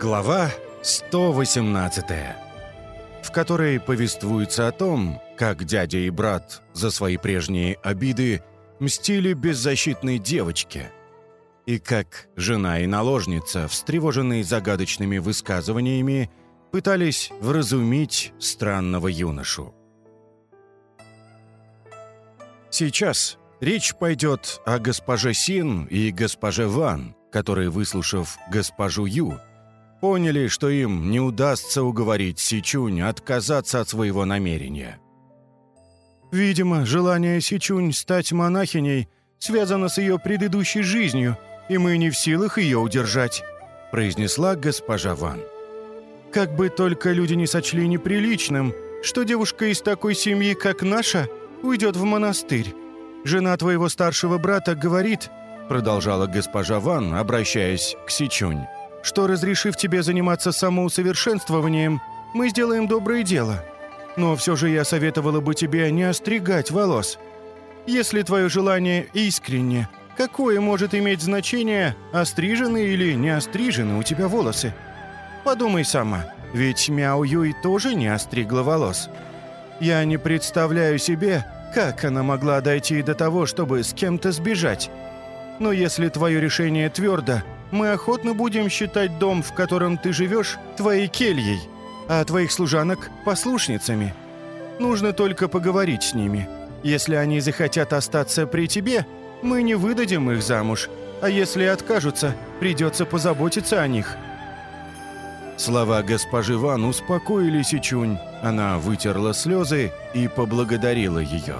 Глава 118, в которой повествуется о том, как дядя и брат за свои прежние обиды мстили беззащитной девочке, и как жена и наложница, встревоженные загадочными высказываниями, пытались вразумить странного юношу. Сейчас речь пойдет о госпоже Син и госпоже Ван, которые, выслушав госпожу Ю, поняли, что им не удастся уговорить Сичунь отказаться от своего намерения. «Видимо, желание Сичунь стать монахиней связано с ее предыдущей жизнью, и мы не в силах ее удержать», произнесла госпожа Ван. «Как бы только люди не сочли неприличным, что девушка из такой семьи, как наша, уйдет в монастырь. Жена твоего старшего брата говорит, продолжала госпожа Ван, обращаясь к Сичунь, что, разрешив тебе заниматься самоусовершенствованием, мы сделаем доброе дело. Но все же я советовала бы тебе не остригать волос. Если твое желание искренне, какое может иметь значение, острижены или не острижены у тебя волосы? Подумай сама, ведь Мяо Юй тоже не остригла волос. Я не представляю себе, как она могла дойти до того, чтобы с кем-то сбежать. Но если твое решение твердо, мы охотно будем считать дом, в котором ты живешь, твоей кельей, а твоих служанок – послушницами. Нужно только поговорить с ними. Если они захотят остаться при тебе, мы не выдадим их замуж, а если откажутся, придется позаботиться о них». Слова госпожи Ван успокоили Сичунь. Она вытерла слезы и поблагодарила ее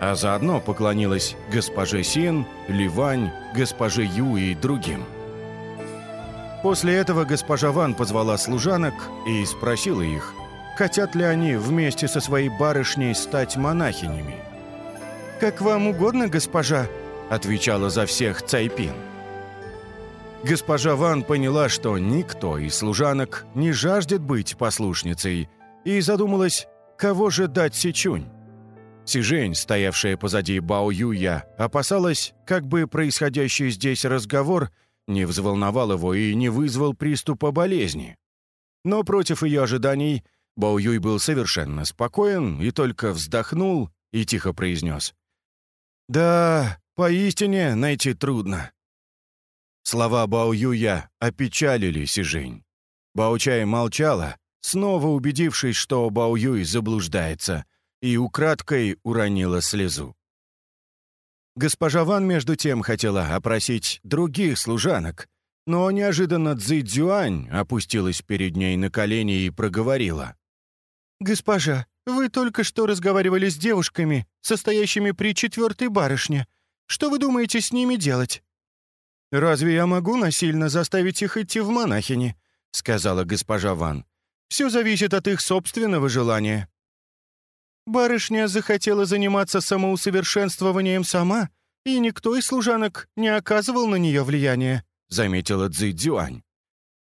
а заодно поклонилась госпоже Син, Ливань, госпоже Ю и другим. После этого госпожа Ван позвала служанок и спросила их, хотят ли они вместе со своей барышней стать монахинями. «Как вам угодно, госпожа», — отвечала за всех Цайпин. Госпожа Ван поняла, что никто из служанок не жаждет быть послушницей, и задумалась, кого же дать Сичунь. Сижень, стоявшая позади Бао Юя, опасалась, как бы происходящий здесь разговор не взволновал его и не вызвал приступа болезни. Но против ее ожиданий Бао Юй был совершенно спокоен и только вздохнул и тихо произнес. «Да, поистине найти трудно». Слова Бао Юя опечалили Сижень. Бао Чай молчала, снова убедившись, что Бао Юй заблуждается — и украдкой уронила слезу. Госпожа Ван, между тем, хотела опросить других служанок, но неожиданно Цзи Цзюань опустилась перед ней на колени и проговорила. «Госпожа, вы только что разговаривали с девушками, состоящими при четвертой барышне. Что вы думаете с ними делать?» «Разве я могу насильно заставить их идти в монахини?» — сказала госпожа Ван. «Все зависит от их собственного желания». Барышня захотела заниматься самоусовершенствованием сама, и никто из служанок не оказывал на нее влияния», — заметила Цзи.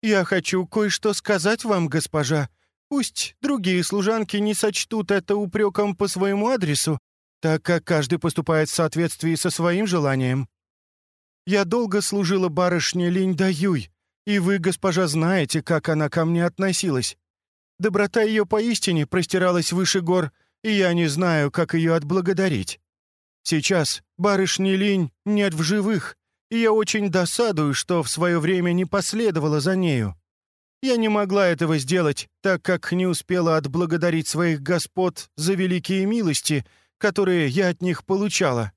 «Я хочу кое-что сказать вам, госпожа. Пусть другие служанки не сочтут это упреком по своему адресу, так как каждый поступает в соответствии со своим желанием. Я долго служила барышне Линь Даюй, и вы, госпожа, знаете, как она ко мне относилась. Доброта ее поистине простиралась выше гор — и я не знаю, как ее отблагодарить. Сейчас барышни Линь нет в живых, и я очень досадую, что в свое время не последовала за нею. Я не могла этого сделать, так как не успела отблагодарить своих господ за великие милости, которые я от них получала.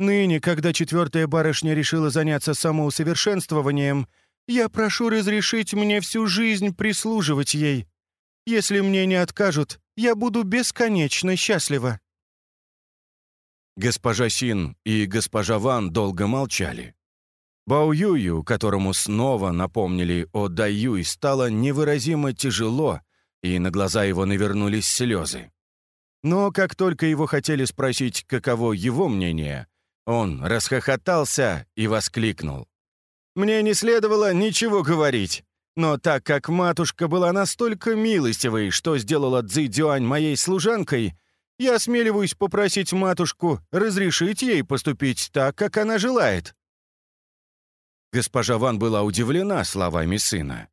Ныне, когда четвертая барышня решила заняться самоусовершенствованием, я прошу разрешить мне всю жизнь прислуживать ей. Если мне не откажут, я буду бесконечно счастлива». Госпожа Син и госпожа Ван долго молчали. Бао Юю, которому снова напомнили о Дай Юй, стало невыразимо тяжело, и на глаза его навернулись слезы. Но как только его хотели спросить, каково его мнение, он расхохотался и воскликнул. «Мне не следовало ничего говорить. Но так как матушка была настолько милостивой, что сделала Цзи Дюань моей служанкой, я осмеливаюсь попросить матушку разрешить ей поступить так, как она желает». Госпожа Ван была удивлена словами сына.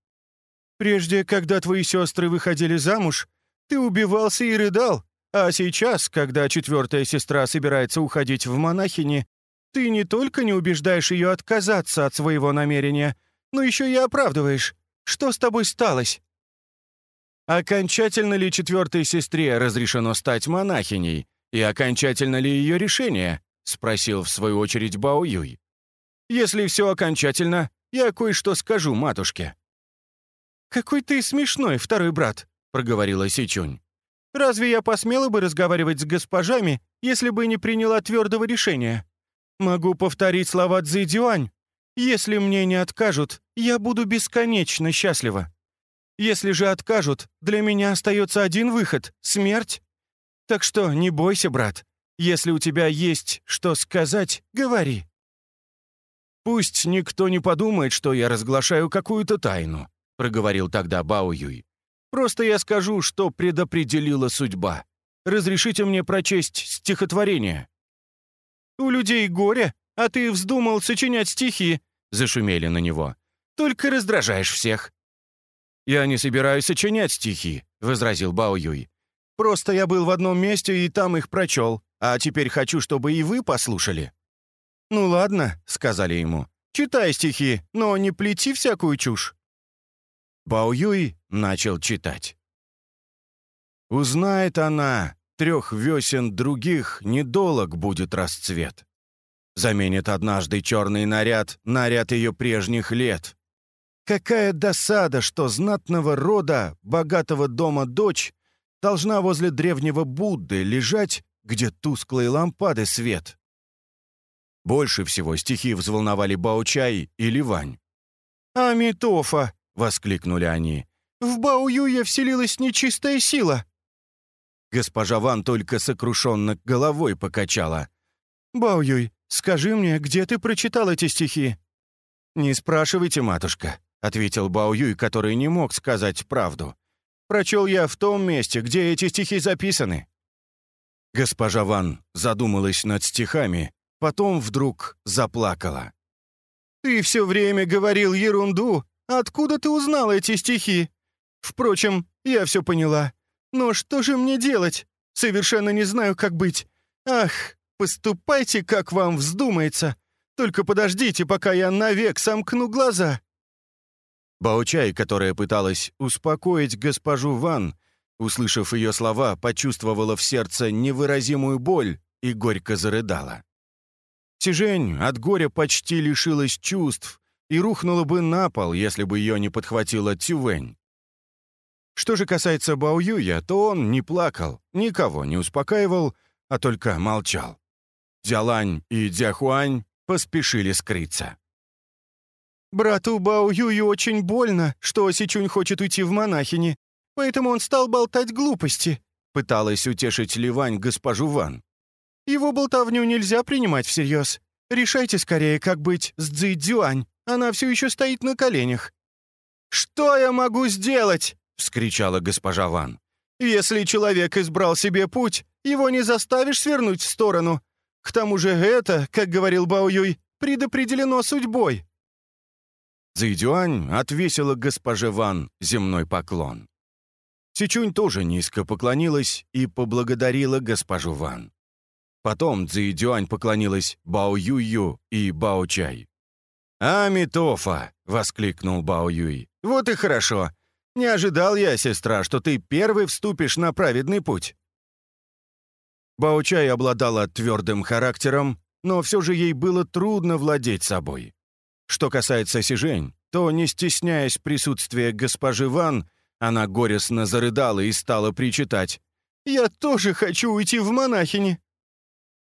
Прежде, когда твои сестры выходили замуж, ты убивался и рыдал, а сейчас, когда четвертая сестра собирается уходить в монахини, ты не только не убеждаешь ее отказаться от своего намерения, но еще и оправдываешь. Что с тобой сталось?» Окончательно ли четвертой сестре разрешено стать монахиней? И окончательно ли ее решение? Спросил в свою очередь Бао Юй. Если все окончательно, я кое-что скажу матушке. «Какой ты смешной, второй брат», — проговорила Сичунь. «Разве я посмела бы разговаривать с госпожами, если бы не приняла твердого решения? Могу повторить слова Цзэдюань. Если мне не откажут, я буду бесконечно счастлива. Если же откажут, для меня остается один выход — смерть. Так что не бойся, брат. Если у тебя есть что сказать, говори». «Пусть никто не подумает, что я разглашаю какую-то тайну», — проговорил тогда Бао Юй. «Просто я скажу, что предопределила судьба. Разрешите мне прочесть стихотворение». «У людей горе, а ты вздумал сочинять стихи», — зашумели на него. «Только раздражаешь всех». «Я не собираюсь сочинять стихи», — возразил Бао Юй. «Просто я был в одном месте и там их прочел, а теперь хочу, чтобы и вы послушали». «Ну ладно», — сказали ему. «Читай стихи, но не плети всякую чушь». Бао Юй начал читать. «Узнает она, трех весен других недолог будет расцвет. Заменит однажды черный наряд, наряд ее прежних лет. Какая досада, что знатного рода, богатого дома дочь должна возле древнего Будды лежать, где тусклые лампады свет. Больше всего стихи взволновали Баучай и Ливань. «Амитофа!» — воскликнули они. «В Баоюе вселилась нечистая сила!» Госпожа Ван только сокрушенно головой покачала. «Баоюй, скажи мне, где ты прочитал эти стихи?» «Не спрашивайте, матушка», — ответил Баоюй, который не мог сказать правду. «Прочел я в том месте, где эти стихи записаны». Госпожа Ван задумалась над стихами, потом вдруг заплакала. «Ты все время говорил ерунду. Откуда ты узнал эти стихи? Впрочем, я все поняла. Но что же мне делать? Совершенно не знаю, как быть. Ах, поступайте, как вам вздумается. Только подождите, пока я навек сомкну глаза». Баучай, которая пыталась успокоить госпожу Ван, услышав ее слова, почувствовала в сердце невыразимую боль и горько зарыдала. Тижень от горя почти лишилась чувств и рухнула бы на пол, если бы ее не подхватила Тювень. Что же касается Бао Юя, то он не плакал, никого не успокаивал, а только молчал. Дзялань и Дзяхуань поспешили скрыться. «Брату Бао Юю очень больно, что Сичунь хочет уйти в монахини, поэтому он стал болтать глупости», — пыталась утешить Ливань госпожу Ван. «Его болтовню нельзя принимать всерьез. Решайте скорее, как быть с Цзи Дзюань. Она все еще стоит на коленях». «Что я могу сделать?» — вскричала госпожа Ван. «Если человек избрал себе путь, его не заставишь свернуть в сторону. К тому же это, как говорил Бао Юй, предопределено судьбой». Цзэйдюань отвесила госпоже Ван земной поклон. Сичунь тоже низко поклонилась и поблагодарила госпожу Ван. Потом Цзэйдюань поклонилась Бао Юю и Бао Чай. «Амитофа!» — воскликнул Бао Юй. «Вот и хорошо. Не ожидал я, сестра, что ты первый вступишь на праведный путь». Баучай обладала твердым характером, но все же ей было трудно владеть собой. Что касается Сижень, то, не стесняясь присутствия госпожи Ван, она горестно зарыдала и стала причитать. «Я тоже хочу уйти в монахини».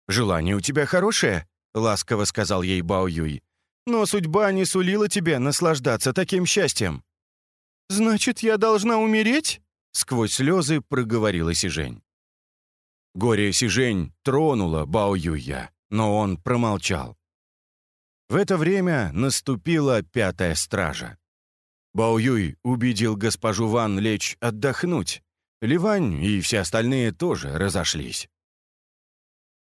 «Желание у тебя хорошее», — ласково сказал ей Бао Юй. «Но судьба не сулила тебе наслаждаться таким счастьем». «Значит, я должна умереть?» — сквозь слезы проговорила Сижень. Горе Сижень тронуло Бао Юя, но он промолчал. В это время наступила пятая стража. Бао Юй убедил госпожу Ван лечь отдохнуть. Ливань и все остальные тоже разошлись.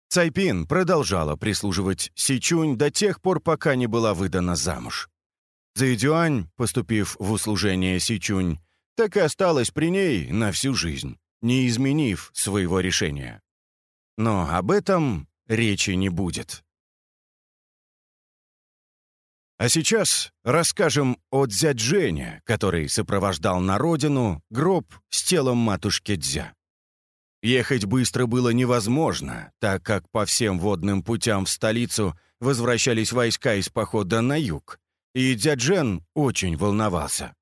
Цайпин продолжала прислуживать Сичунь до тех пор, пока не была выдана замуж. Цзэйдюань, поступив в услужение Сичунь, так и осталась при ней на всю жизнь, не изменив своего решения. Но об этом речи не будет. А сейчас расскажем о Дзяджене, который сопровождал на родину гроб с телом матушки Дзя. Ехать быстро было невозможно, так как по всем водным путям в столицу возвращались войска из похода на юг, и Дзяджен очень волновался.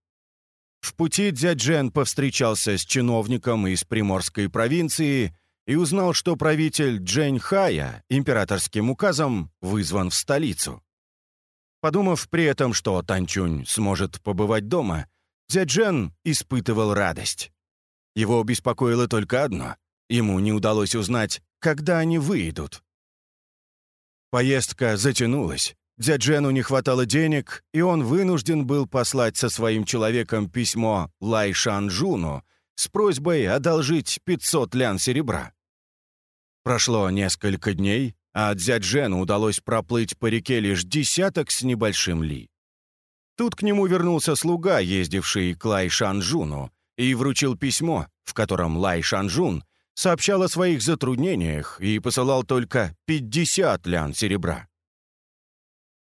В пути Дзяджен повстречался с чиновником из Приморской провинции и узнал, что правитель Джень Хая императорским указом вызван в столицу. Подумав при этом, что Танчунь сможет побывать дома, Дзяджен испытывал радость. Его беспокоило только одно — ему не удалось узнать, когда они выйдут. Поездка затянулась. Дзяджену не хватало денег, и он вынужден был послать со своим человеком письмо Лай Шанжуну с просьбой одолжить 500 лян серебра. Прошло несколько дней, а Дзяджену удалось проплыть по реке лишь десяток с небольшим ли. Тут к нему вернулся слуга, ездивший к Лай Шанжуну, и вручил письмо, в котором Лай Шанжун сообщал о своих затруднениях и посылал только 50 лян серебра.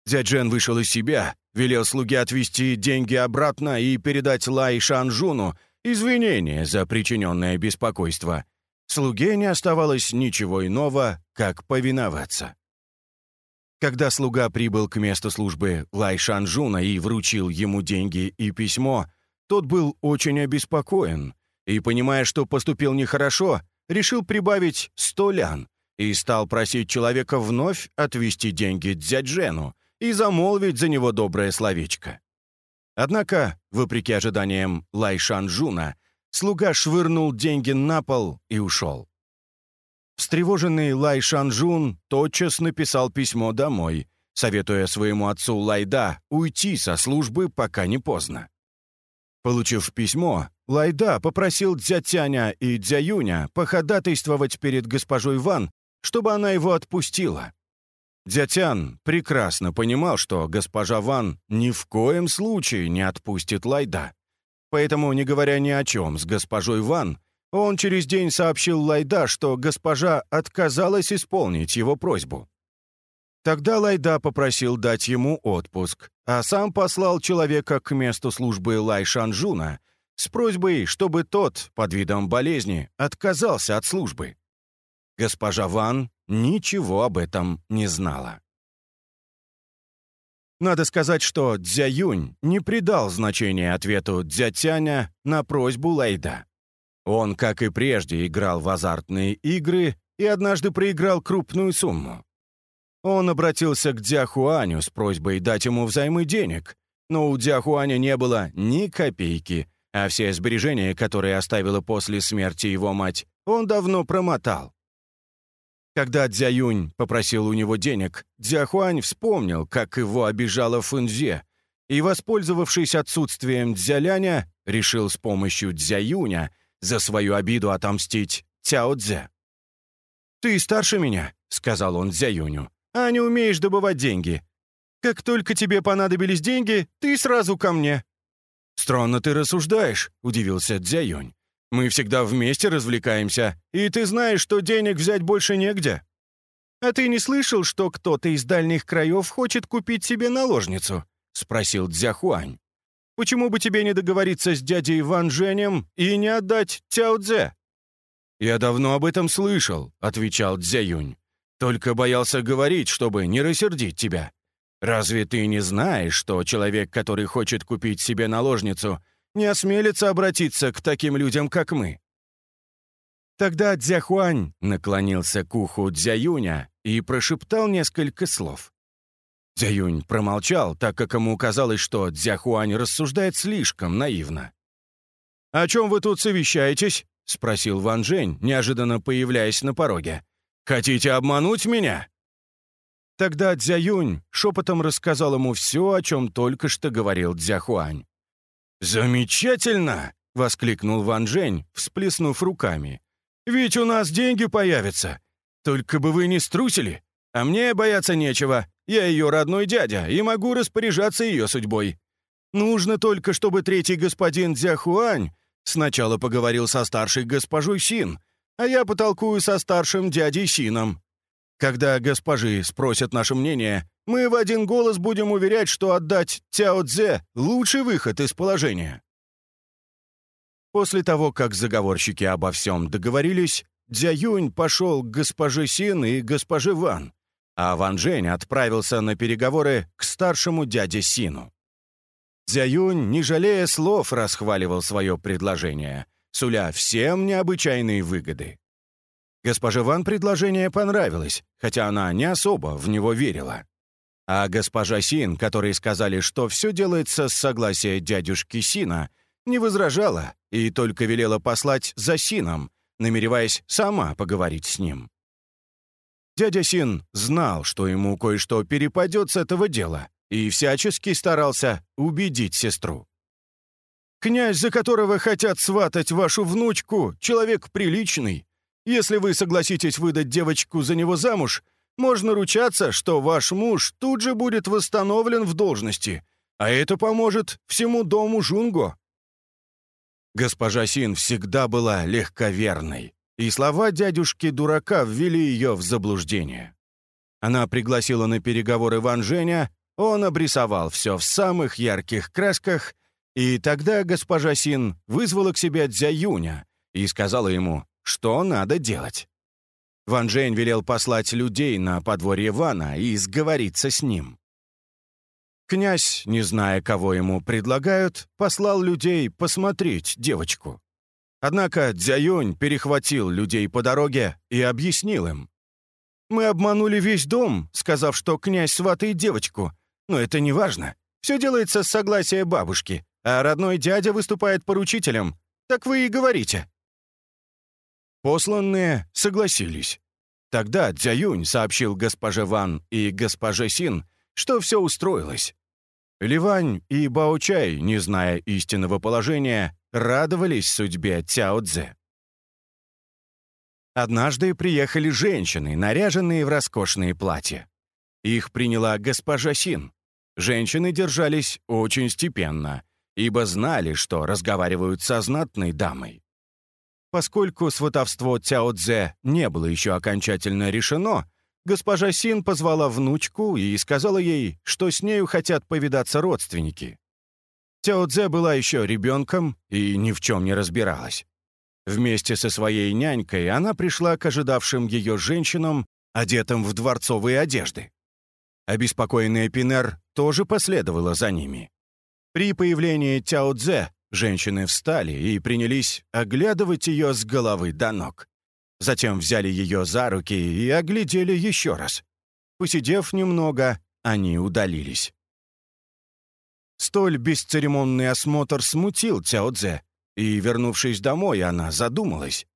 Дзяджен вышел из себя, велел слуге отвезти деньги обратно и передать Лай Шанжуну извинения за причиненное беспокойство — Слуге не оставалось ничего иного, как повиноваться. Когда слуга прибыл к месту службы Лай Шанжуна и вручил ему деньги и письмо, тот был очень обеспокоен и, понимая, что поступил нехорошо, решил прибавить сто лян и стал просить человека вновь отвести деньги Дзяджену и замолвить за него доброе словечко. Однако, вопреки ожиданиям Лай Шанжуна, Слуга швырнул деньги на пол и ушел. Встревоженный Лай Шанжун тотчас написал письмо домой, советуя своему отцу Лайда уйти со службы, пока не поздно. Получив письмо, Лайда попросил Дзятяня и Дзяюня походатайствовать перед госпожой Ван, чтобы она его отпустила. Дзятян прекрасно понимал, что госпожа Ван ни в коем случае не отпустит Лайда. Поэтому, не говоря ни о чем с госпожой Ван, он через день сообщил Лайда, что госпожа отказалась исполнить его просьбу. Тогда Лайда попросил дать ему отпуск, а сам послал человека к месту службы Лай Шанжуна с просьбой, чтобы тот, под видом болезни, отказался от службы. Госпожа Ван ничего об этом не знала. Надо сказать, что Дзяюнь не придал значения ответу Дзятяня на просьбу Лайда. Он, как и прежде, играл в азартные игры и однажды проиграл крупную сумму. Он обратился к Дзяхуаню с просьбой дать ему взаймы денег, но у Дзяхуаня не было ни копейки, а все сбережения, которые оставила после смерти его мать, он давно промотал. Когда Дзяюнь попросил у него денег, Дзяхуань вспомнил, как его обижала Фунзе, и, воспользовавшись отсутствием Дзяляня, решил с помощью Дзяюня за свою обиду отомстить Цяо Цзэ. «Ты старше меня», — сказал он Дзяюню, «а не умеешь добывать деньги. Как только тебе понадобились деньги, ты сразу ко мне». «Странно ты рассуждаешь», — удивился Дзяюнь. Мы всегда вместе развлекаемся, и ты знаешь, что денег взять больше негде. А ты не слышал, что кто-то из дальних краев хочет купить себе наложницу?» — спросил Дзяхуань. «Почему бы тебе не договориться с дядей Ван Женем и не отдать Цяо Цзэ?» «Я давно об этом слышал», — отвечал Дзяюнь. «Только боялся говорить, чтобы не рассердить тебя. Разве ты не знаешь, что человек, который хочет купить себе наложницу, не осмелится обратиться к таким людям, как мы». Тогда Дзяхуань наклонился к уху Дзяюня и прошептал несколько слов. Дзяюнь промолчал, так как ему казалось, что Дзяхуань рассуждает слишком наивно. «О чем вы тут совещаетесь?» — спросил Ван Жень, неожиданно появляясь на пороге. «Хотите обмануть меня?» Тогда Дзяюнь шепотом рассказал ему все, о чем только что говорил Дзяхуань. «Замечательно!» — воскликнул Ван Жень, всплеснув руками. «Ведь у нас деньги появятся. Только бы вы не струсили. А мне бояться нечего. Я ее родной дядя и могу распоряжаться ее судьбой. Нужно только, чтобы третий господин Дзяхуань сначала поговорил со старшей госпожой Син, а я потолкую со старшим дядей Сином. Когда госпожи спросят наше мнение, мы в один голос будем уверять, что отдать Тяо Цзе — лучший выход из положения». После того, как заговорщики обо всем договорились, Дзя Юнь пошел к госпоже Син и госпоже Ван, а Ван Жень отправился на переговоры к старшему дяде Сину. Дзя Юнь, не жалея слов, расхваливал свое предложение, суля всем необычайные выгоды. Госпоже Ван предложение понравилось, хотя она не особо в него верила. А госпожа Син, которые сказали, что все делается с согласия дядюшки Сина, не возражала и только велела послать за Сином, намереваясь сама поговорить с ним. Дядя Син знал, что ему кое-что перепадет с этого дела, и всячески старался убедить сестру. «Князь, за которого хотят сватать вашу внучку, человек приличный. Если вы согласитесь выдать девочку за него замуж, можно ручаться, что ваш муж тут же будет восстановлен в должности, а это поможет всему дому Жунго». Госпожа Син всегда была легковерной, и слова дядюшки-дурака ввели ее в заблуждение. Она пригласила на переговоры Ван Женя, он обрисовал все в самых ярких красках, и тогда госпожа Син вызвала к себе Дзяюня и сказала ему, что надо делать. Ван Жень велел послать людей на подворье Вана и сговориться с ним. Князь, не зная, кого ему предлагают, послал людей посмотреть девочку. Однако Дзяюнь перехватил людей по дороге и объяснил им. «Мы обманули весь дом, сказав, что князь сватает девочку. Но это не важно. Все делается с согласия бабушки, а родной дядя выступает поручителем. Так вы и говорите». Посланные согласились. Тогда Дзяюнь сообщил госпоже Ван и госпоже Син, что все устроилось. Ливань и Баочай, не зная истинного положения, радовались судьбе Цяо Цзэ. Однажды приехали женщины, наряженные в роскошные платья. Их приняла госпожа Син. Женщины держались очень степенно, ибо знали, что разговаривают со знатной дамой. Поскольку сватовство Цяо Цзэ не было еще окончательно решено, госпожа Син позвала внучку и сказала ей, что с нею хотят повидаться родственники. Тяо Цзэ была еще ребенком и ни в чем не разбиралась. Вместе со своей нянькой она пришла к ожидавшим ее женщинам, одетым в дворцовые одежды. Обеспокоенная Пинер тоже последовала за ними. При появлении Тяо Цзэ женщины встали и принялись оглядывать ее с головы до ног. Затем взяли ее за руки и оглядели еще раз. Посидев немного, они удалились. Столь бесцеремонный осмотр смутил Цяо-Дзе, и, вернувшись домой, она задумалась.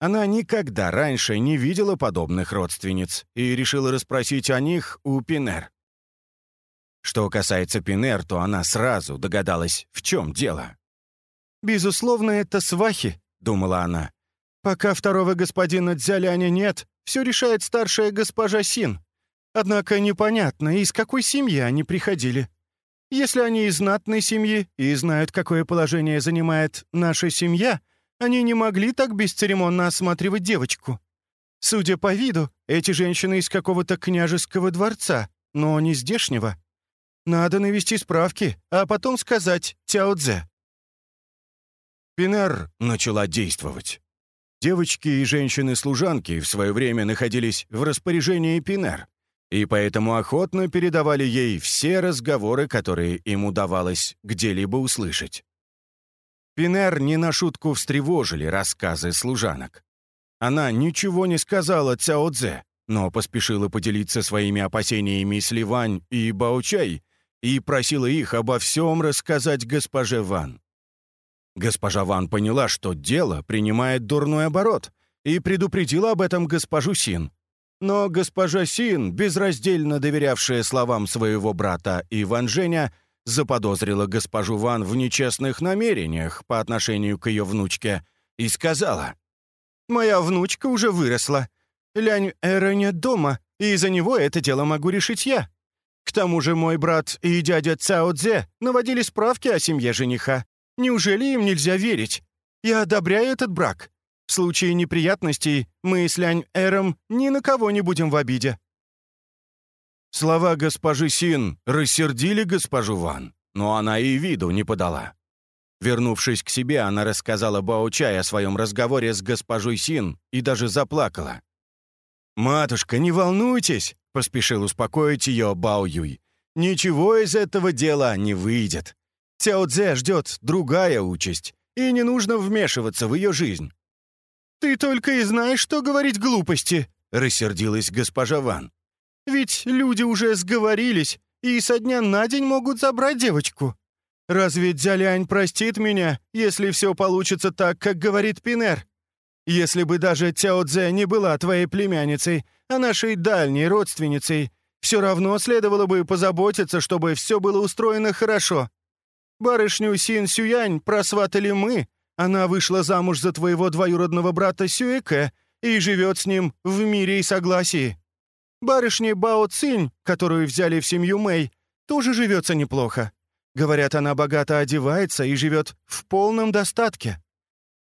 Она никогда раньше не видела подобных родственниц и решила расспросить о них у Пинер. Что касается Пинер, то она сразу догадалась, в чем дело. «Безусловно, это свахи», — думала она. Пока второго господина Дзяляня нет, все решает старшая госпожа Син. Однако непонятно, из какой семьи они приходили. Если они из знатной семьи и знают, какое положение занимает наша семья, они не могли так бесцеремонно осматривать девочку. Судя по виду, эти женщины из какого-то княжеского дворца, но не здешнего. Надо навести справки, а потом сказать Тяо Цзэ. Пинар начала действовать. Девочки и женщины-служанки в свое время находились в распоряжении Пинер, и поэтому охотно передавали ей все разговоры, которые им удавалось где-либо услышать. Пинер не на шутку встревожили рассказы служанок. Она ничего не сказала Цяо Цзэ, но поспешила поделиться своими опасениями с Ливань и Баучай и просила их обо всем рассказать госпоже Ван. Госпожа Ван поняла, что дело принимает дурной оборот, и предупредила об этом госпожу Син. Но госпожа Син, безраздельно доверявшая словам своего брата Иван Женя, заподозрила госпожу Ван в нечестных намерениях по отношению к ее внучке и сказала, «Моя внучка уже выросла. Лянь Эра нет дома, и из-за него это дело могу решить я. К тому же мой брат и дядя Цао Цзе наводили справки о семье жениха. Неужели им нельзя верить? Я одобряю этот брак. В случае неприятностей мы с Лянь Эром ни на кого не будем в обиде». Слова госпожи Син рассердили госпожу Ван, но она и виду не подала. Вернувшись к себе, она рассказала Бао-Чай о своем разговоре с госпожой Син и даже заплакала. «Матушка, не волнуйтесь!» — поспешил успокоить ее Бао Юй. «Ничего из этого дела не выйдет. Цяо Цзэ ждет другая участь, и не нужно вмешиваться в ее жизнь». «Ты только и знаешь, что говорить глупости!» — рассердилась госпожа Ван. «Ведь люди уже сговорились, и со дня на день могут забрать девочку. Разве Дзялянь простит меня, если все получится так, как говорит Пинер? Если бы даже Цяо Цзэ не была твоей племянницей, а нашей дальней родственницей, все равно следовало бы позаботиться, чтобы все было устроено хорошо. Барышню Син Сюянь просватали мы, она вышла замуж за твоего двоюродного брата Сюэке и живет с ним в мире и согласии. Барышне Бао Цинь, которую взяли в семью Мэй, тоже живется неплохо. Говорят, она богато одевается и живет в полном достатке.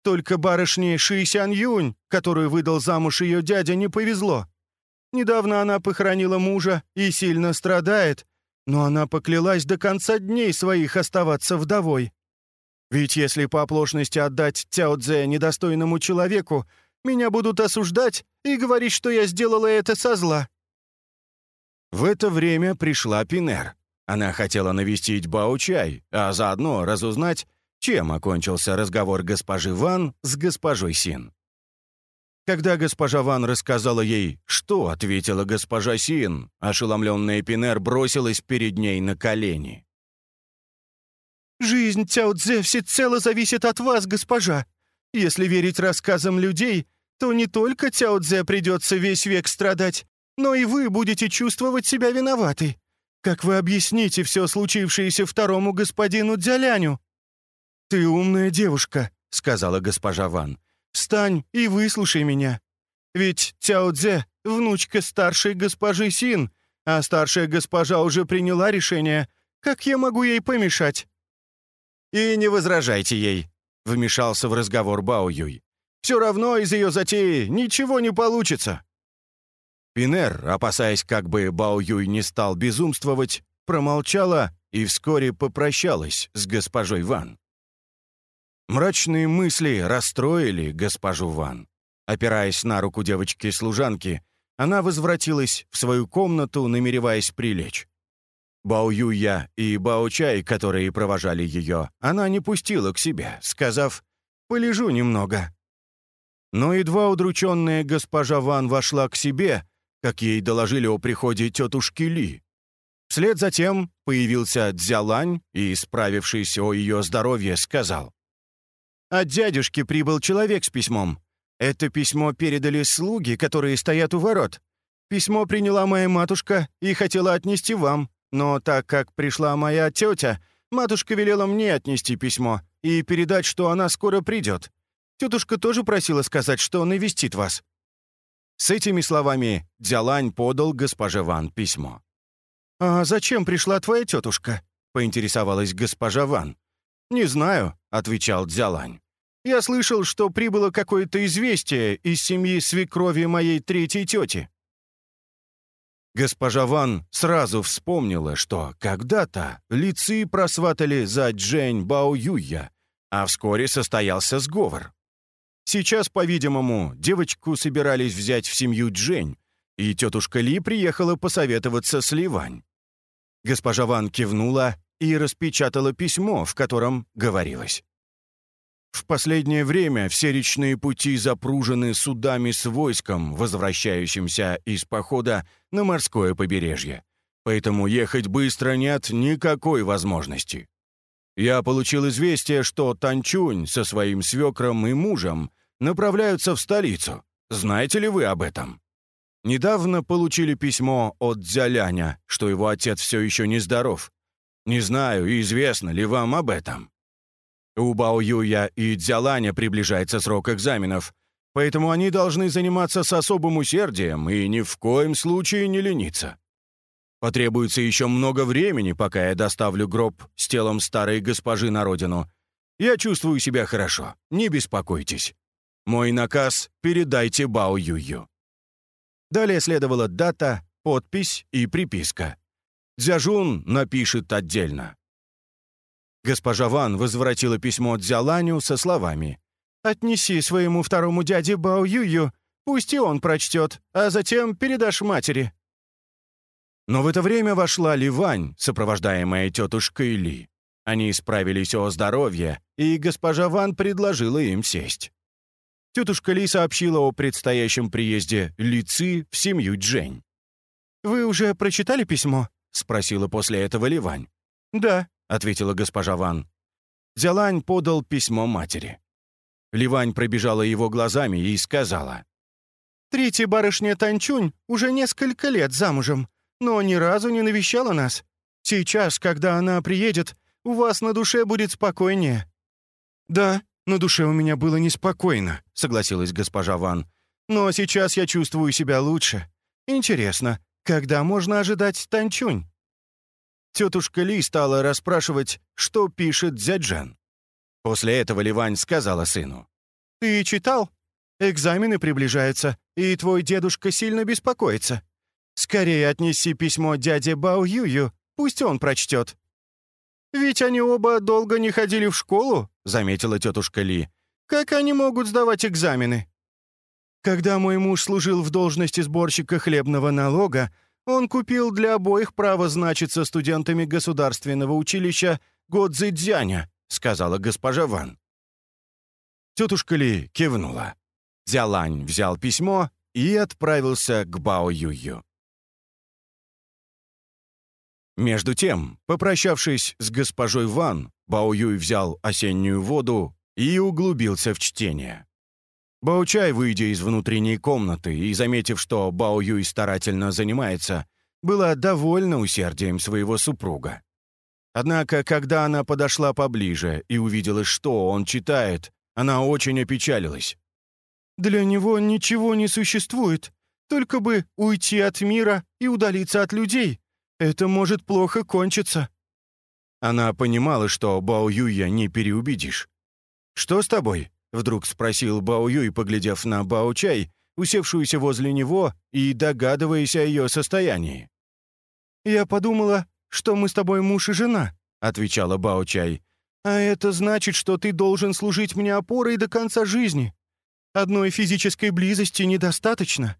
Только барышне Ши Сян Юнь, которую выдал замуж ее дядя, не повезло. Недавно она похоронила мужа и сильно страдает, но она поклялась до конца дней своих оставаться вдовой. Ведь если по оплошности отдать Цяо Цзэ недостойному человеку, меня будут осуждать и говорить, что я сделала это со зла». В это время пришла Пинер. Она хотела навестить Баучай, а заодно разузнать, чем окончился разговор госпожи Ван с госпожой Син. Когда госпожа Ван рассказала ей, что ответила госпожа Син, ошеломленная Пинер бросилась перед ней на колени. «Жизнь Цяо Цзэ всецело зависит от вас, госпожа. Если верить рассказам людей, то не только Цяо Цзэ придется весь век страдать, но и вы будете чувствовать себя виноватой. Как вы объясните все случившееся второму господину Дзяляню?» «Ты умная девушка», — сказала госпожа Ван. «Встань и выслушай меня. Ведь Цяо Цзэ — внучка старшей госпожи Син, а старшая госпожа уже приняла решение. Как я могу ей помешать?» «И не возражайте ей», — вмешался в разговор Бао Юй. «Все равно из ее затеи ничего не получится». Пинер, опасаясь, как бы Бао Юй не стал безумствовать, промолчала и вскоре попрощалась с госпожой Ван. Мрачные мысли расстроили госпожу Ван. Опираясь на руку девочки-служанки, она возвратилась в свою комнату, намереваясь прилечь. Бао Юя и Бао Чай, которые провожали ее, она не пустила к себе, сказав «полежу немного». Но едва удрученная госпожа Ван вошла к себе, как ей доложили о приходе тетушки Ли. Вслед за тем появился Дзялань и, справившись о ее здоровье, сказал. «От дядюшки прибыл человек с письмом. Это письмо передали слуги, которые стоят у ворот. Письмо приняла моя матушка и хотела отнести вам, но так как пришла моя тетя, матушка велела мне отнести письмо и передать, что она скоро придет. Тетушка тоже просила сказать, что навестит вас. С этими словами Дзялань подал госпоже Ван письмо. «А зачем пришла твоя тетушка?» — поинтересовалась госпожа Ван. «Не знаю», — отвечал Дзялань. «Я слышал, что прибыло какое-то известие из семьи свекрови моей третьей тети». Госпожа Ван сразу вспомнила, что когда-то лицы просватали за Джень Бао Юя, а вскоре состоялся сговор. Сейчас, по-видимому, девочку собирались взять в семью Джень, и тетушка Ли приехала посоветоваться с Ливань. Госпожа Ван кивнула и распечатала письмо, в котором говорилось. В последнее время все речные пути запружены судами с войском, возвращающимся из похода на морское побережье. Поэтому ехать быстро нет никакой возможности. Я получил известие, что Танчунь со своим свекром и мужем направляются в столицу. Знаете ли вы об этом? Недавно получили письмо от Дзяляня, что его отец все еще нездоров. Не знаю, известно ли вам об этом. У Бао Юя и Дзяланя приближается срок экзаменов, поэтому они должны заниматься с особым усердием и ни в коем случае не лениться. Потребуется еще много времени, пока я доставлю гроб с телом старой госпожи на родину. Я чувствую себя хорошо, не беспокойтесь. Мой наказ передайте Бао Юю». Далее следовала дата, подпись и приписка. Дзяжун напишет отдельно. Госпожа Ван возвратила письмо Дзяланю со словами «Отнеси своему второму дяде Бао Юю, пусть и он прочтет, а затем передашь матери». Но в это время вошла Ливань, сопровождаемая тетушкой Ли. Они справились о здоровье, и госпожа Ван предложила им сесть. Тетушка Ли сообщила о предстоящем приезде Лици в семью Джень. «Вы уже прочитали письмо?» — спросила после этого Ливань. «Да», — ответила госпожа Ван. Дзялань подал письмо матери. Ливань пробежала его глазами и сказала. «Третья барышня Танчунь уже несколько лет замужем но ни разу не навещала нас. Сейчас, когда она приедет, у вас на душе будет спокойнее». «Да, на душе у меня было неспокойно», — согласилась госпожа Ван. «Но сейчас я чувствую себя лучше. Интересно, когда можно ожидать Танчунь?» Тетушка Ли стала расспрашивать, что пишет Дзяджан. После этого Ливань сказала сыну. «Ты читал? Экзамены приближаются, и твой дедушка сильно беспокоится. Скорее отнеси письмо дяде Бао Юю, пусть он прочтет». «Ведь они оба долго не ходили в школу», — заметила тетушка Ли. «Как они могут сдавать экзамены?» «Когда мой муж служил в должности сборщика хлебного налога, он купил для обоих право значиться студентами государственного училища Годзидзяня», — сказала госпожа Ван. Тетушка Ли кивнула. Дзялань взял письмо и отправился к Бао Юю. Между тем, попрощавшись с госпожой Ван, Бао Юй взял осеннюю воду и углубился в чтение. Бао Чай, выйдя из внутренней комнаты и заметив, что Бао Юй старательно занимается, была довольна усердием своего супруга. Однако, когда она подошла поближе и увидела, что он читает, она очень опечалилась. «Для него ничего не существует, только бы уйти от мира и удалиться от людей», это может плохо кончиться». Она понимала, что Бао Юя не переубедишь. «Что с тобой?» — вдруг спросил Бао Юй, поглядев на Бао Чай, усевшуюся возле него и догадываясь о ее состоянии. «Я подумала, что мы с тобой муж и жена», — отвечала Бао Чай. «А это значит, что ты должен служить мне опорой до конца жизни. Одной физической близости недостаточно.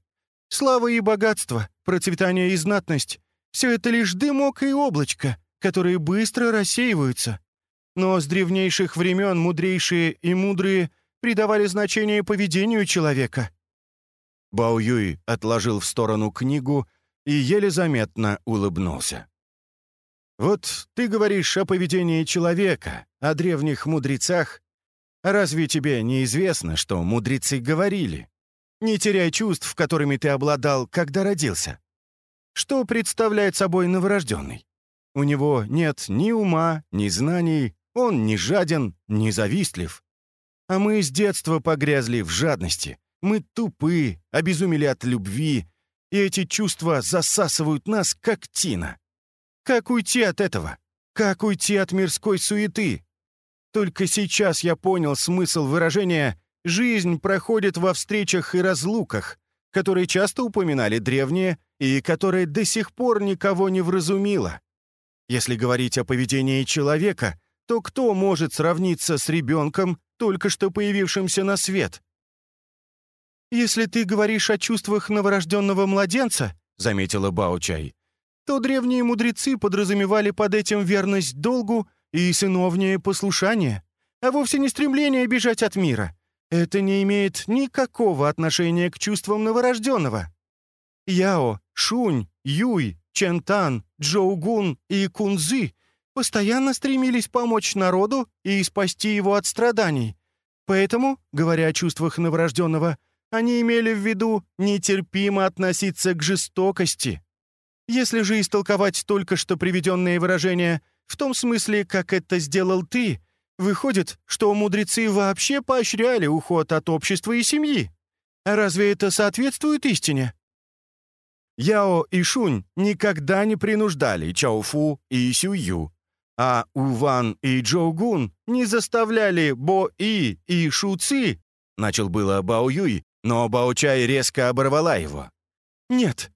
Слава и богатство, процветание и знатность все это лишь дымок и облачко, которые быстро рассеиваются. Но с древнейших времен мудрейшие и мудрые придавали значение поведению человека». Бао Юй отложил в сторону книгу и еле заметно улыбнулся. «Вот ты говоришь о поведении человека, о древних мудрецах. разве тебе не известно, что мудрецы говорили? Не теряй чувств, которыми ты обладал, когда родился. Что представляет собой новорожденный? У него нет ни ума, ни знаний, он не жаден, не завистлив. А мы с детства погрязли в жадности. Мы тупы, обезумели от любви, и эти чувства засасывают нас, как тина. Как уйти от этого? Как уйти от мирской суеты? Только сейчас я понял смысл выражения «жизнь проходит во встречах и разлуках», которые часто упоминали древние и которая до сих пор никого не вразумила. Если говорить о поведении человека, то кто может сравниться с ребенком, только что появившимся на свет? «Если ты говоришь о чувствах новорожденного младенца», — заметила Баучай, то древние мудрецы подразумевали под этим верность долгу и сыновнее послушание, а вовсе не стремление бежать от мира. Это не имеет никакого отношения к чувствам новорожденного. Яо, Шунь, Юй, Чентан, Джоугун и Кунзы постоянно стремились помочь народу и спасти его от страданий. Поэтому, говоря о чувствах новорожденного, они имели в виду нетерпимо относиться к жестокости. Если же истолковать только что приведенные выражения в том смысле, как это сделал ты, выходит, что мудрецы вообще поощряли уход от общества и семьи. Разве это соответствует истине? Яо и Шунь никогда не принуждали Чаофу и Сюю, а Уван и Джоугун не заставляли Бо-И и Шу-Ци, начал было Бао Юй, но Бао Чай резко оборвала его. «Нет,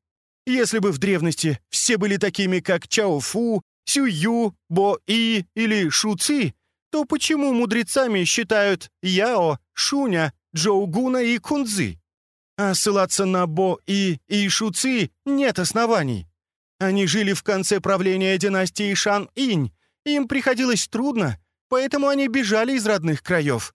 если бы в древности все были такими, как Чао Фу, Сюю, Бо-И или Шу-Ци, то почему мудрецами считают Яо, Шуня, Джоугуна и Кунзы? А ссылаться на Бо-И и Шу-Ци нет оснований. Они жили в конце правления династии Шан-Инь, им приходилось трудно, поэтому они бежали из родных краев.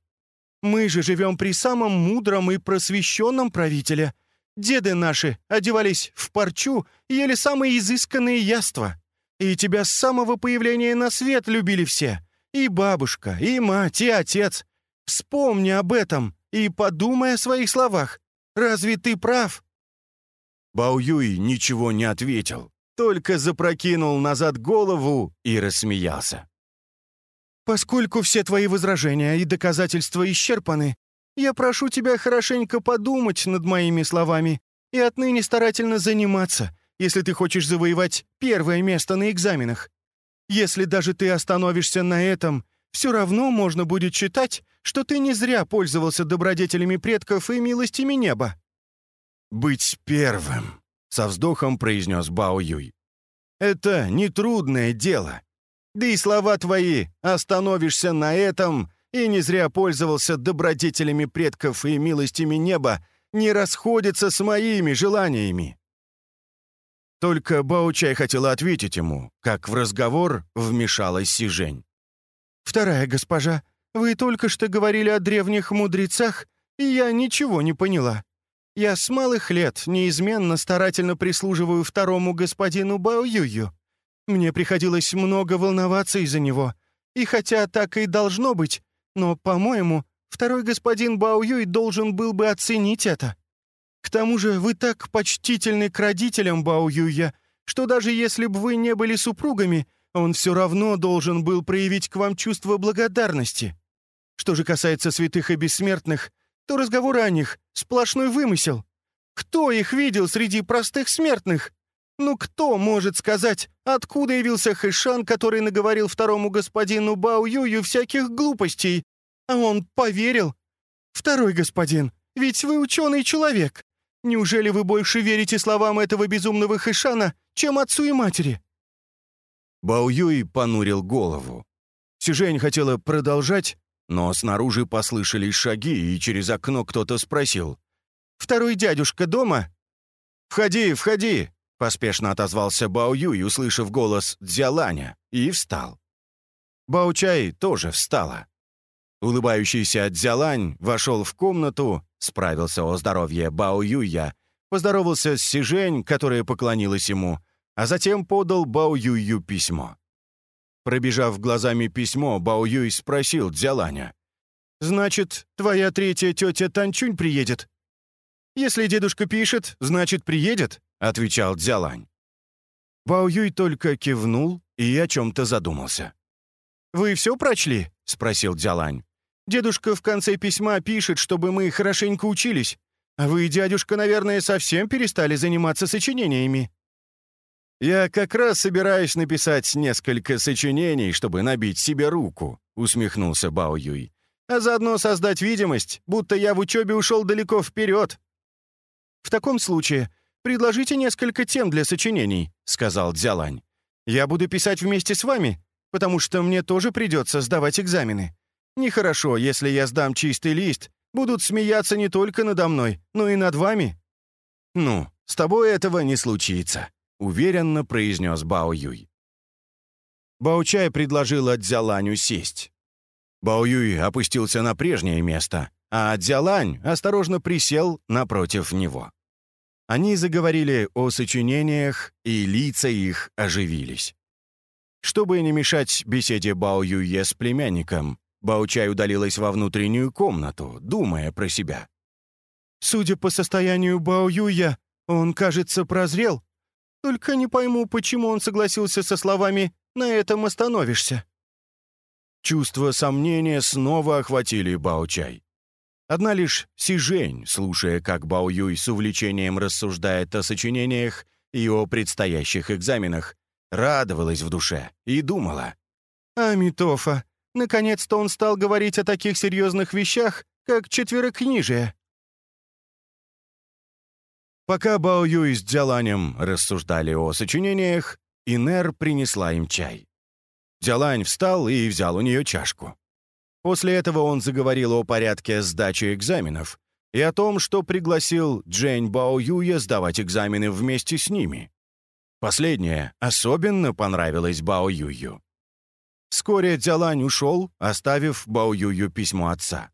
Мы же живем при самом мудром и просвещенном правителе. Деды наши одевались в парчу и ели самые изысканные яства. И тебя с самого появления на свет любили все. И бабушка, и мать, и отец. Вспомни об этом и подумай о своих словах. Разве ты прав?» Бао Юй ничего не ответил, только запрокинул назад голову и рассмеялся. «Поскольку все твои возражения и доказательства исчерпаны, я прошу тебя хорошенько подумать над моими словами и отныне старательно заниматься, если ты хочешь завоевать первое место на экзаменах. Если даже ты остановишься на этом, все равно можно будет считать, что ты не зря пользовался добродетелями предков и милостями неба». «Быть первым», — со вздохом произнес Бао Юй. «Это нетрудное дело. Да и слова твои «остановишься на этом» и не зря пользовался добродетелями предков и милостями неба не расходятся с моими желаниями». Только Баучай хотела ответить ему, как в разговор вмешалась Сижень. «Вторая госпожа, вы только что говорили о древних мудрецах, и я ничего не поняла. Я с малых лет неизменно старательно прислуживаю второму господину Бао Юю. Мне приходилось много волноваться из-за него. И хотя так и должно быть, но, по-моему, второй господин Бао Юй должен был бы оценить это. К тому же вы так почтительны к родителям Бао Юя, что даже если бы вы не были супругами, он все равно должен был проявить к вам чувство благодарности. Что же касается святых и бессмертных, то разговоры о них — сплошной вымысел. Кто их видел среди простых смертных? Ну кто может сказать, откуда явился Хэшан, который наговорил второму господину Бао Юю всяких глупостей? А он поверил. Второй господин, ведь вы ученый человек. Неужели вы больше верите словам этого безумного Хэшана, чем отцу и матери?» Бао Юй понурил голову. Сижень хотела продолжать, но снаружи послышались шаги, и через окно кто-то спросил. «Второй дядюшка дома?» «Входи, входи!» — поспешно отозвался Бао Юй, услышав голос Дзяланя, и встал. Бао Чай тоже встала. Улыбающийся Дзялань вошел в комнату, справился о здоровье Бао Юя, поздоровался с Сижень, которая поклонилась ему, а затем подал Бао Юю письмо. Пробежав глазами письмо, Бао Юй спросил Дзяланя. «Значит, твоя третья тетя Танчунь приедет?» «Если дедушка пишет, значит, приедет», — отвечал Дзялань. Бао Юй только кивнул и о чем-то задумался. «Вы все прочли?» — спросил Дзялань. «Дедушка в конце письма пишет, чтобы мы хорошенько учились. А вы, дядюшка, наверное, совсем перестали заниматься сочинениями». «Я как раз собираюсь написать несколько сочинений, чтобы набить себе руку», — усмехнулся Бао Юй. «А заодно создать видимость, будто я в учебе ушел далеко вперед». «В таком случае предложите несколько тем для сочинений», — сказал Дзялань. «Я буду писать вместе с вами, потому что мне тоже придется сдавать экзамены. Нехорошо, если я сдам чистый лист, будут смеяться не только надо мной, но и над вами». «Ну, с тобой этого не случится», — уверенно произнес Бао Юй. Бао Чай предложила Дзяланю сесть. Бао Юй опустился на прежнее место, а Дзялань осторожно присел напротив него. Они заговорили о сочинениях, и лица их оживились. Чтобы не мешать беседе Бао Юе с племянником, Бао Чай удалилась во внутреннюю комнату, думая про себя. «Судя по состоянию Бао Юя, он, кажется, прозрел», только не пойму, почему он согласился со словами «на этом остановишься». Чувство сомнения снова охватили Бао-чай. Одна лишь Сижень, слушая, как Бао Юй с увлечением рассуждает о сочинениях, и о предстоящих экзаменах, радовалась в душе и думала. «Амитофа, наконец-то он стал говорить о таких серьезных вещах, как четверокнижие». Пока Бао Юй с Дзяланем рассуждали о сочинениях, Инер принесла им чай. Дзялань встал и взял у нее чашку. После этого он заговорил о порядке сдачи экзаменов и о том, что пригласил Джейн Бао Юя сдавать экзамены вместе с ними. Последнее особенно понравилось Бао Юю. Вскоре Дзялань ушел, оставив Бао Юю письмо отца.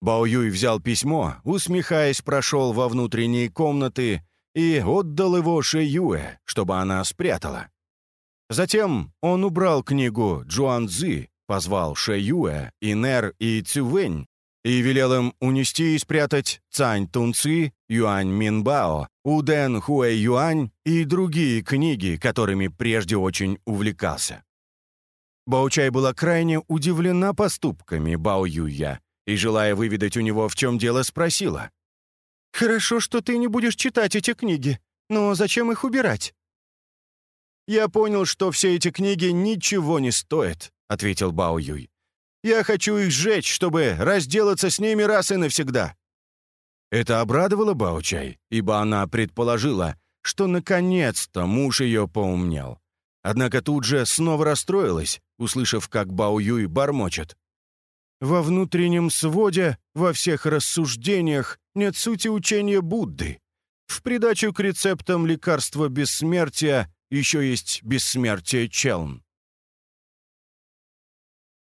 Бао Юй взял письмо, усмехаясь, прошел во внутренние комнаты и отдал его Ше Юэ, чтобы она спрятала. Затем он убрал книгу Джуан Цзы, позвал Ше Юэ, Инер и Цювэнь и велел им унести и спрятать Цань Тунци, Юань Минбао, Уден Хуэ Юань и другие книги, которыми прежде очень увлекался. Баучай была крайне удивлена поступками Бао Юя и, желая выведать у него, в чем дело, спросила. «Хорошо, что ты не будешь читать эти книги, но зачем их убирать?» «Я понял, что все эти книги ничего не стоят», — ответил Бао Юй. «Я хочу их сжечь, чтобы разделаться с ними раз и навсегда». Это обрадовало Баучай, ибо она предположила, что наконец-то муж ее поумнел. Однако тут же снова расстроилась, услышав, как Бао Юй бормочет. «Во внутреннем своде, во всех рассуждениях нет сути учения Будды. В придачу к рецептам лекарства бессмертия еще есть бессмертие Челн».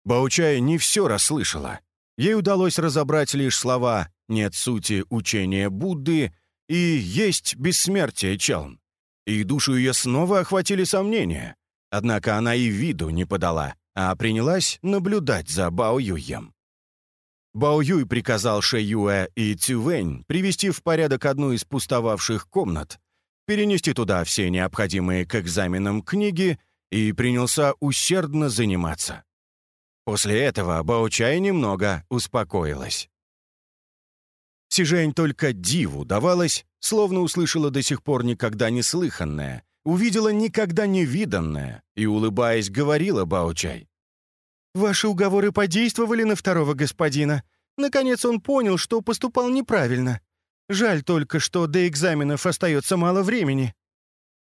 Баучай не все расслышала. Ей удалось разобрать лишь слова «нет сути учения Будды» и «есть бессмертие Челн». И душу ее снова охватили сомнения. Однако она и виду не подала, а принялась наблюдать за Бао Юем. Бао Юй приказал Ше Юэ и Цювэнь привести в порядок одну из пустовавших комнат, перенести туда все необходимые к экзаменам книги и принялся усердно заниматься. После этого Баучай немного успокоилась. Сижень только диву давалась, словно услышала до сих пор никогда не слыханное, увидела никогда не виданное и, улыбаясь, говорила Баучай. «Ваши уговоры подействовали на второго господина. Наконец он понял, что поступал неправильно. Жаль только, что до экзаменов остается мало времени.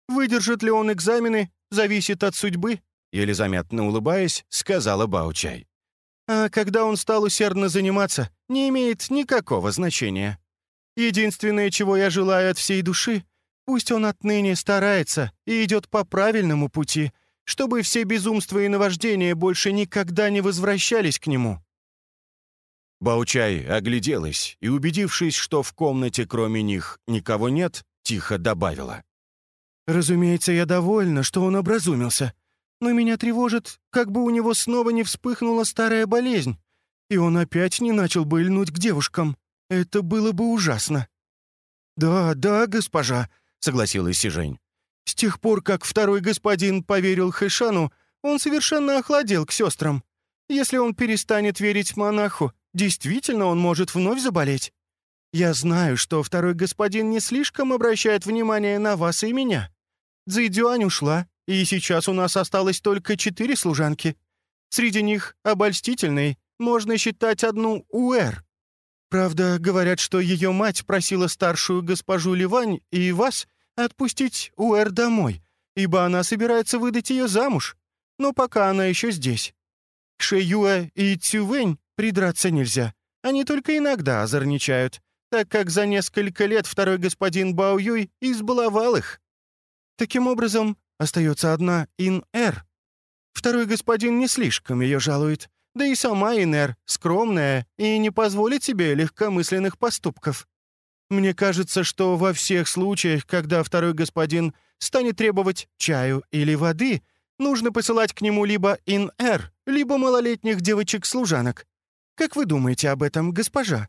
Выдержит ли он экзамены, зависит от судьбы еле заметно улыбаясь, сказала Баучай. «А когда он стал усердно заниматься, не имеет никакого значения. Единственное, чего я желаю от всей души, пусть он отныне старается и идет по правильному пути, чтобы все безумства и наваждения больше никогда не возвращались к нему». Баучай огляделась и, убедившись, что в комнате кроме них никого нет, тихо добавила. «Разумеется, я довольна, что он образумился. Но меня тревожит, как бы у него снова не вспыхнула старая болезнь, и он опять не начал бы льнуть к девушкам. Это было бы ужасно». «Да, да, госпожа», — согласилась Сижень. «С тех пор, как второй господин поверил Хэшану, он совершенно охладел к сестрам. Если он перестанет верить монаху, действительно он может вновь заболеть. Я знаю, что второй господин не слишком обращает внимание на вас и меня. Цзэйдюань ушла, и сейчас у нас осталось только четыре служанки. Среди них обольстительной можно считать одну Уэр. Правда, говорят, что ее мать просила старшую госпожу Ливань и вас отпустить Уэр домой, ибо она собирается выдать ее замуж. Но пока она еще здесь. К Шеюэ и Цювэнь придраться нельзя. Они только иногда озорничают, так как за несколько лет второй господин Бао Юй избаловал их. Таким образом, Остается одна Ин-Эр. Второй господин не слишком ее жалует, да и сама Ин-Эр скромная и не позволит себе легкомысленных поступков. Мне кажется, что во всех случаях, когда второй господин станет требовать чаю или воды, нужно посылать к нему либо Ин-Эр, либо малолетних девочек-служанок. Как вы думаете об этом, госпожа?»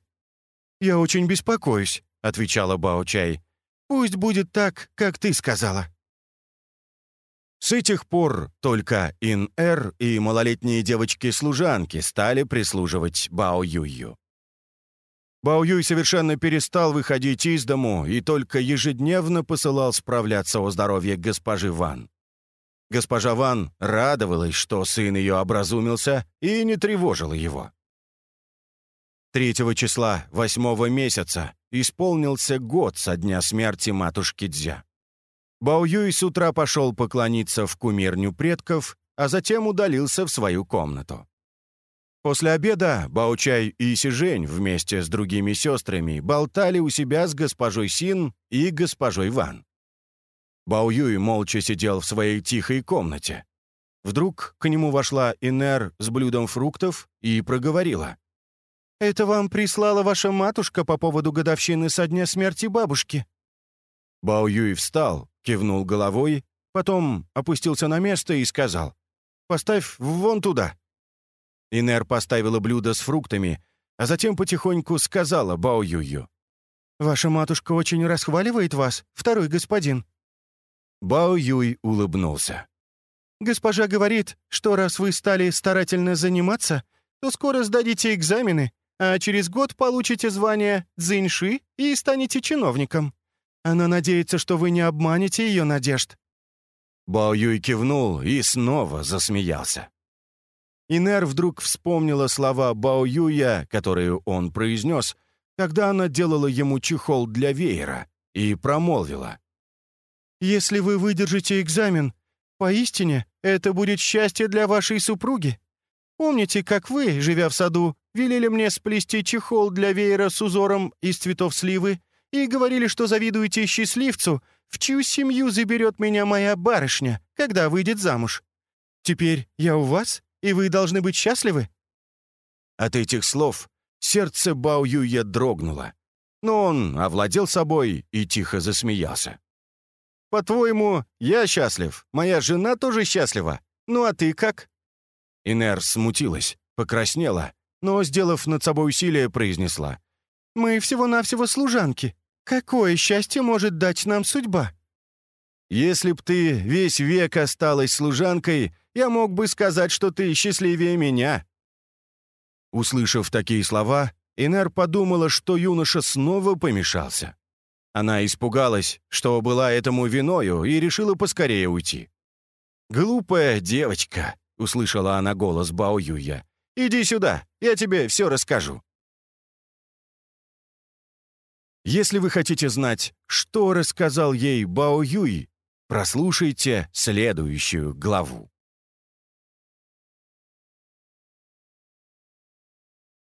«Я очень беспокоюсь», — отвечала Бао-Чай. «Пусть будет так, как ты сказала». С этих пор только Ин-Эр и малолетние девочки-служанки стали прислуживать Бао Юю. Бао Юй совершенно перестал выходить из дому и только ежедневно посылал справляться о здоровье госпожи Ван. Госпожа Ван радовалась, что сын ее образумился и не тревожила его. Третьего числа восьмого месяца исполнился год со дня смерти матушки Дзя. Бао Юй с утра пошел поклониться в кумирню предков, а затем удалился в свою комнату. После обеда Баучай и Сижень вместе с другими сестрами болтали у себя с госпожой Син и госпожой Ван. Бао Юй молча сидел в своей тихой комнате. Вдруг к нему вошла Инер с блюдом фруктов и проговорила. «Это вам прислала ваша матушка по поводу годовщины со дня смерти бабушки». Бао Юй встал, кивнул головой, потом опустился на место и сказал. «Поставь вон туда». Инер поставила блюдо с фруктами, а затем потихоньку сказала Бао Юю. «Ваша матушка очень расхваливает вас, второй господин». Бао Юй улыбнулся. «Госпожа говорит, что раз вы стали старательно заниматься, то скоро сдадите экзамены, а через год получите звание Цзиньши и станете чиновником. Она надеется, что вы не обманете ее надежд». Бао Юй кивнул и снова засмеялся. Инер вдруг вспомнила слова Бао Юя, которые он произнес, когда она делала ему чехол для веера, и промолвила. Если вы выдержите экзамен, поистине это будет счастье для вашей супруги. Помните, как вы, живя в саду, велели мне сплести чехол для веера с узором из цветов сливы и говорили, что завидуете счастливцу, в чью семью заберет меня моя барышня, когда выйдет замуж. Теперь я у вас, и вы должны быть счастливы». От этих слов сердце Бао Юя дрогнуло, но он овладел собой и тихо засмеялся. По-твоему, я счастлив, моя жена тоже счастлива. Ну а ты как?» Инер смутилась, покраснела, но, сделав над собой усилие, произнесла. «Мы всего-навсего служанки. Какое счастье может дать нам судьба?» «Если б ты весь век осталась служанкой, я мог бы сказать, что ты счастливее меня». Услышав такие слова, Инер подумала, что юноша снова помешался. Она испугалась, что была этому виною, и решила поскорее уйти. «Глупая девочка», — услышала она голос Бао Юя. «Иди сюда, я тебе все расскажу». Если вы хотите знать, что рассказал ей Бао Юй, прослушайте следующую главу.